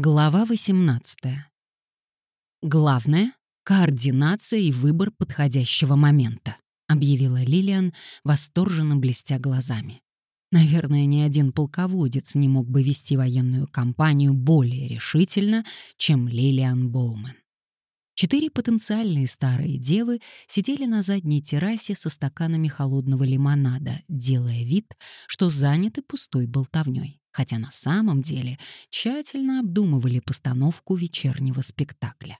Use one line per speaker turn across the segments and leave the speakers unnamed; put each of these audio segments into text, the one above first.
Глава 18. Главное — координация и выбор подходящего момента, объявила Лилиан, восторженно блестя глазами. Наверное, ни один полководец не мог бы вести военную кампанию более решительно, чем Лилиан Боумен. Четыре потенциальные старые девы сидели на задней террасе со стаканами холодного лимонада, делая вид, что заняты пустой болтовней хотя на самом деле тщательно обдумывали постановку вечернего спектакля.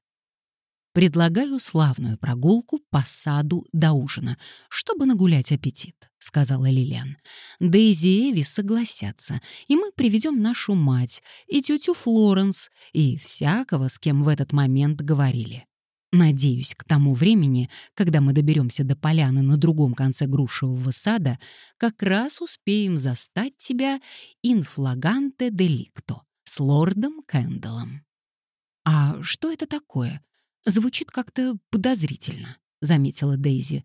«Предлагаю славную прогулку по саду до ужина, чтобы нагулять аппетит», — сказала Лилиан. «Дейзи и Эви согласятся, и мы приведем нашу мать, и тетю Флоренс, и всякого, с кем в этот момент говорили. Надеюсь, к тому времени, когда мы доберемся до поляны на другом конце грушевого сада, как раз успеем застать тебя инфлаганте деликто с лордом Кэндаллом. «А что это такое? Звучит как-то подозрительно», — заметила Дейзи.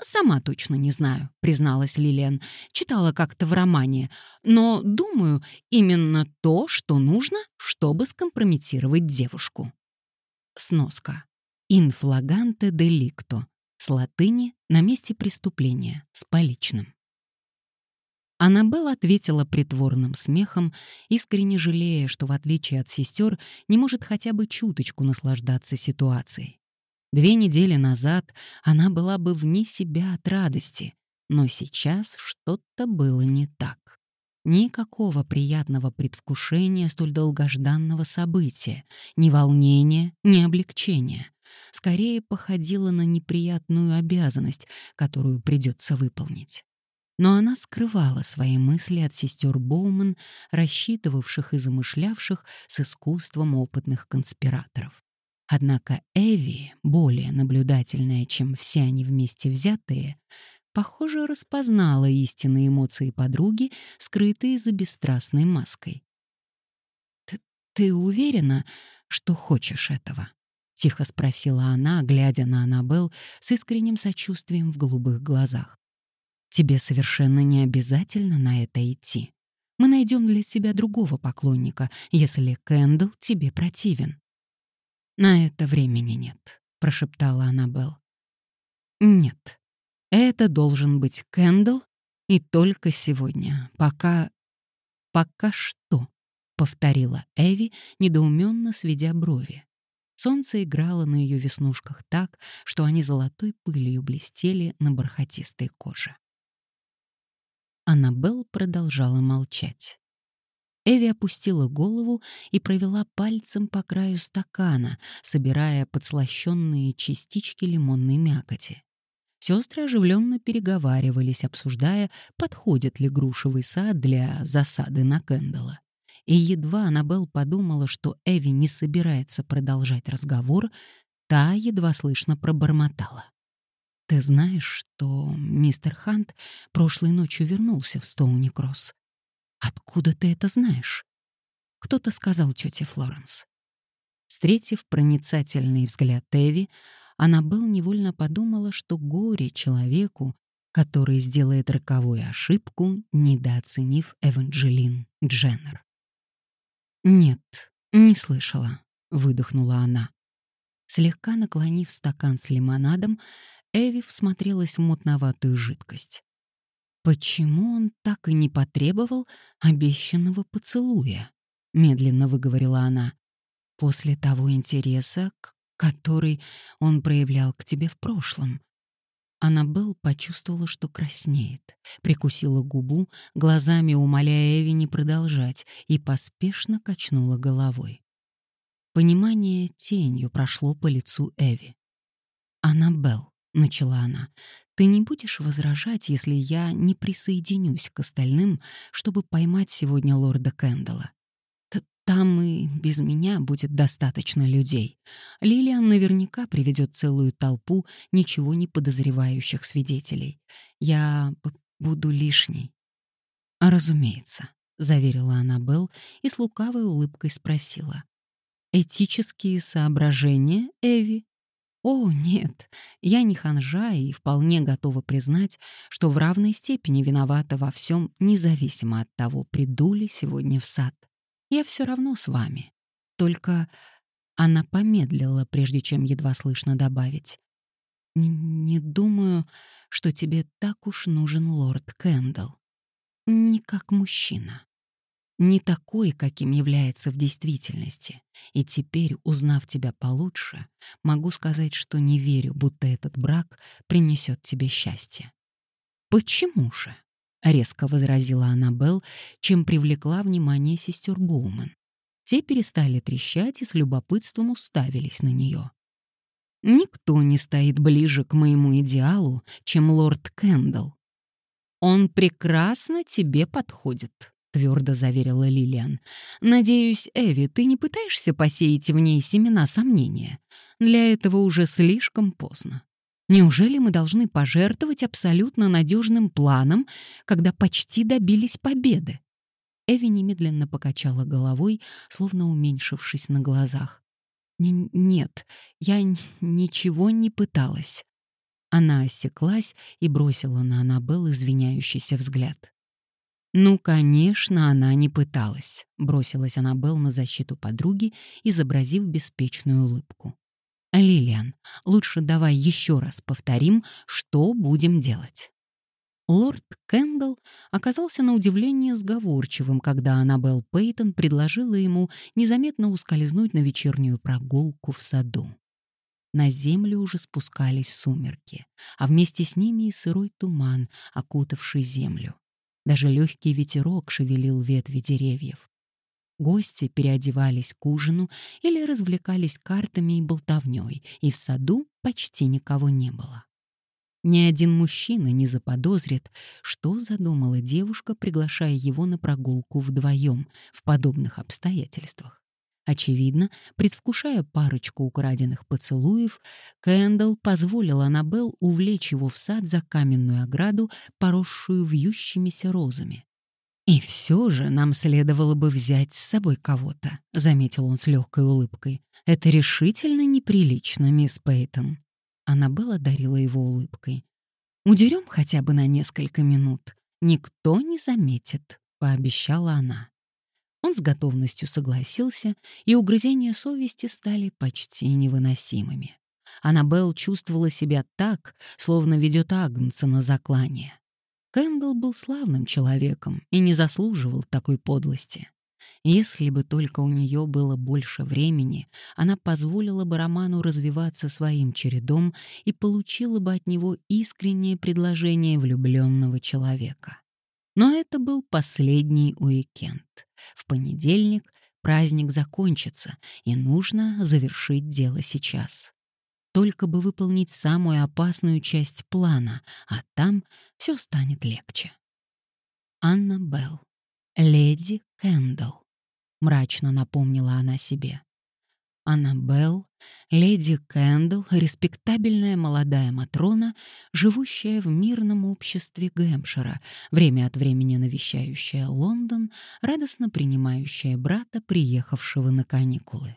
«Сама точно не знаю», — призналась Лилиан. «Читала как-то в романе. Но, думаю, именно то, что нужно, чтобы скомпрометировать девушку». Сноска. «Инфлаганте деликто» с латыни «на месте преступления» с поличным. Аннабелл ответила притворным смехом, искренне жалея, что, в отличие от сестер, не может хотя бы чуточку наслаждаться ситуацией. Две недели назад она была бы вне себя от радости, но сейчас что-то было не так. Никакого приятного предвкушения столь долгожданного события, ни волнения, ни облегчения скорее походила на неприятную обязанность, которую придется выполнить. Но она скрывала свои мысли от сестер Боуман, рассчитывавших и замышлявших с искусством опытных конспираторов. Однако Эви, более наблюдательная, чем все они вместе взятые, похоже, распознала истинные эмоции подруги, скрытые за бесстрастной маской. «Ты, ты уверена, что хочешь этого?» — тихо спросила она, глядя на Аннабелл с искренним сочувствием в голубых глазах. «Тебе совершенно не обязательно на это идти. Мы найдем для себя другого поклонника, если Кэндл тебе противен». «На это времени нет», — прошептала Аннабелл. «Нет, это должен быть Кэндл, и только сегодня, пока... пока что», — повторила Эви, недоуменно сведя брови. Солнце играло на ее веснушках так, что они золотой пылью блестели на бархатистой коже. Аннабелл продолжала молчать. Эви опустила голову и провела пальцем по краю стакана, собирая подслащенные частички лимонной мякоти. Сестры оживленно переговаривались, обсуждая, подходит ли грушевый сад для засады на Кэндала. И едва Аннабелл подумала, что Эви не собирается продолжать разговор, та едва слышно пробормотала. «Ты знаешь, что мистер Хант прошлой ночью вернулся в Стоуни-Кросс? Откуда ты это знаешь?» Кто-то сказал тете Флоренс. Встретив проницательный взгляд Эви, Аннабелл невольно подумала, что горе человеку, который сделает роковую ошибку, недооценив Эванджелин Дженнер. «Нет, не слышала», — выдохнула она. Слегка наклонив стакан с лимонадом, Эви всмотрелась в мутноватую жидкость. «Почему он так и не потребовал обещанного поцелуя?» — медленно выговорила она. «После того интереса, который он проявлял к тебе в прошлом. Аннабелл почувствовала, что краснеет, прикусила губу, глазами умоляя Эви не продолжать, и поспешно качнула головой. Понимание тенью прошло по лицу Эви. «Аннабелл», — начала она, — «ты не будешь возражать, если я не присоединюсь к остальным, чтобы поймать сегодня лорда Кэндала? Там и без меня будет достаточно людей. Лилиан наверняка приведет целую толпу ничего не подозревающих свидетелей. Я буду лишней. «Разумеется», — заверила Аннабелл и с лукавой улыбкой спросила. «Этические соображения, Эви?» «О, нет, я не ханжа и вполне готова признать, что в равной степени виновата во всем, независимо от того, приду ли сегодня в сад. Я все равно с вами. Только она помедлила, прежде чем едва слышно добавить. «Не думаю, что тебе так уж нужен лорд Кэндалл. Не как мужчина. Не такой, каким является в действительности. И теперь, узнав тебя получше, могу сказать, что не верю, будто этот брак принесет тебе счастье». «Почему же?» — резко возразила Аннабелл, чем привлекла внимание сестер Боуман. Те перестали трещать и с любопытством уставились на нее. «Никто не стоит ближе к моему идеалу, чем лорд Кэндалл. Он прекрасно тебе подходит», — твердо заверила Лилиан. «Надеюсь, Эви, ты не пытаешься посеять в ней семена сомнения? Для этого уже слишком поздно. Неужели мы должны пожертвовать абсолютно надежным планом, когда почти добились победы?» Эви немедленно покачала головой, словно уменьшившись на глазах. «Нет, я ничего не пыталась». Она осеклась и бросила на Аннабелл извиняющийся взгляд. «Ну, конечно, она не пыталась», — бросилась Аннабелл на защиту подруги, изобразив беспечную улыбку. «Лилиан, лучше давай еще раз повторим, что будем делать». Лорд Кэндалл оказался на удивление сговорчивым, когда Аннабелл Пейтон предложила ему незаметно ускользнуть на вечернюю прогулку в саду. На землю уже спускались сумерки, а вместе с ними и сырой туман, окутавший землю. Даже легкий ветерок шевелил ветви деревьев. Гости переодевались к ужину или развлекались картами и болтовней, и в саду почти никого не было. Ни один мужчина не заподозрит, что задумала девушка, приглашая его на прогулку вдвоем в подобных обстоятельствах. Очевидно, предвкушая парочку украденных поцелуев, Кэндалл позволил Аннабелл увлечь его в сад за каменную ограду, поросшую вьющимися розами. «И все же нам следовало бы взять с собой кого-то», — заметил он с легкой улыбкой. «Это решительно неприлично, мисс Пейтон». Аннабелла дарила его улыбкой. «Удерем хотя бы на несколько минут. Никто не заметит», — пообещала она. Он с готовностью согласился, и угрызения совести стали почти невыносимыми. Аннабелл чувствовала себя так, словно ведет агнца на заклание. Кэндалл был славным человеком и не заслуживал такой подлости. Если бы только у нее было больше времени, она позволила бы роману развиваться своим чередом и получила бы от него искреннее предложение влюбленного человека. Но это был последний уикенд. В понедельник праздник закончится, и нужно завершить дело сейчас. Только бы выполнить самую опасную часть плана, а там все станет легче. Анна Белл. Леди Кэндалл мрачно напомнила она себе. Аннабелл, леди Кэндл, респектабельная молодая Матрона, живущая в мирном обществе Гэмпшира, время от времени навещающая Лондон, радостно принимающая брата, приехавшего на каникулы.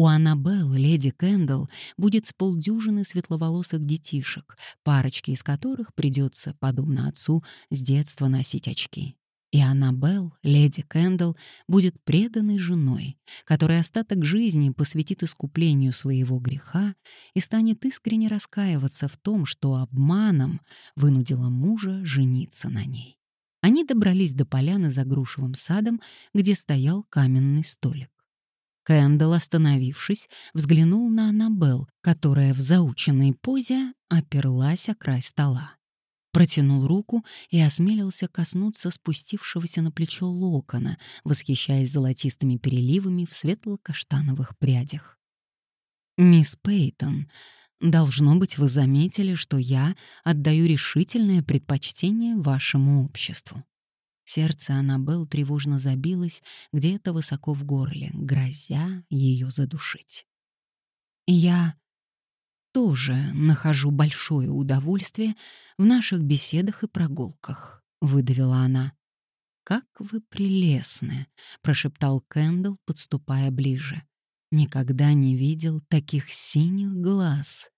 У Аннабелл, леди Кэндл, будет с полдюжины светловолосых детишек, парочке из которых придется, подобно отцу, с детства носить очки. И Аннабелл, леди Кэндалл, будет преданной женой, которая остаток жизни посвятит искуплению своего греха и станет искренне раскаиваться в том, что обманом вынудила мужа жениться на ней. Они добрались до поляны за грушевым садом, где стоял каменный столик. Кэндалл, остановившись, взглянул на Аннабелл, которая в заученной позе оперлась о край стола протянул руку и осмелился коснуться спустившегося на плечо локона, восхищаясь золотистыми переливами в светло-каштановых прядях. «Мисс Пейтон, должно быть, вы заметили, что я отдаю решительное предпочтение вашему обществу». Сердце Аннабелл тревожно забилось где-то высоко в горле, грозя ее задушить. «Я тоже нахожу большое удовольствие в наших беседах и прогулках», — выдавила она. «Как вы прелестны», — прошептал Кэндалл, подступая ближе. «Никогда не видел таких синих глаз».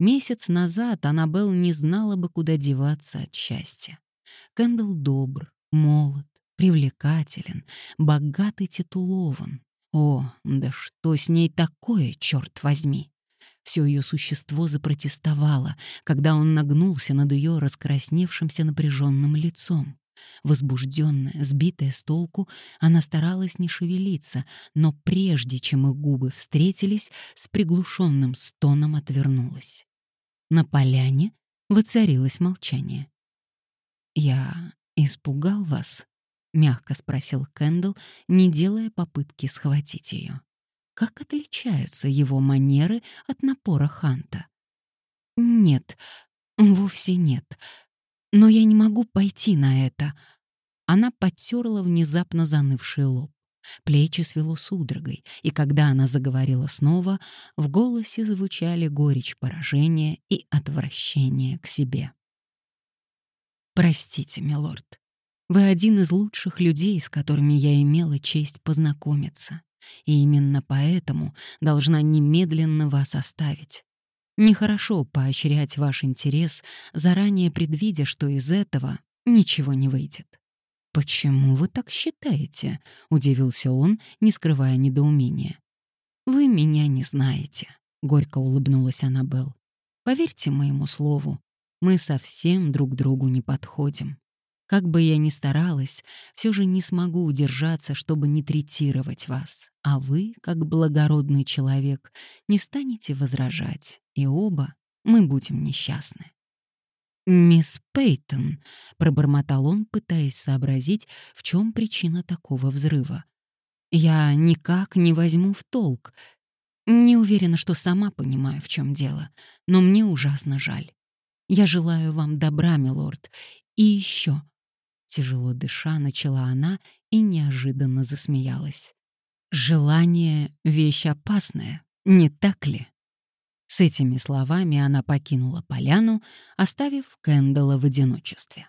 Месяц назад Аннабелл не знала бы, куда деваться от счастья. Кэндалл добр, молод, привлекателен, богатый титулован. О, да что с ней такое, черт возьми! Все ее существо запротестовало, когда он нагнулся над ее раскрасневшимся напряженным лицом. Возбужденная, сбитая с толку, она старалась не шевелиться, но прежде чем их губы встретились, с приглушенным стоном отвернулась. На поляне воцарилось молчание. «Я испугал вас?» — мягко спросил Кэндл, не делая попытки схватить ее. Как отличаются его манеры от напора Ханта? «Нет, вовсе нет. Но я не могу пойти на это». Она потерла внезапно занывший лоб. Плечи свело судорогой, и когда она заговорила снова, в голосе звучали горечь поражения и отвращение к себе. «Простите, милорд, вы один из лучших людей, с которыми я имела честь познакомиться, и именно поэтому должна немедленно вас оставить. Нехорошо поощрять ваш интерес, заранее предвидя, что из этого ничего не выйдет. «Почему вы так считаете?» — удивился он, не скрывая недоумения. «Вы меня не знаете», — горько улыбнулась Аннабелл. «Поверьте моему слову, мы совсем друг другу не подходим. Как бы я ни старалась, все же не смогу удержаться, чтобы не третировать вас. А вы, как благородный человек, не станете возражать, и оба мы будем несчастны. «Мисс Пейтон», — пробормотал он, пытаясь сообразить, в чем причина такого взрыва. «Я никак не возьму в толк. Не уверена, что сама понимаю, в чем дело, но мне ужасно жаль. Я желаю вам добра, милорд. И еще...» Тяжело дыша, начала она и неожиданно засмеялась. «Желание — вещь опасная, не так ли?» С этими словами она покинула поляну, оставив Кэндала в одиночестве.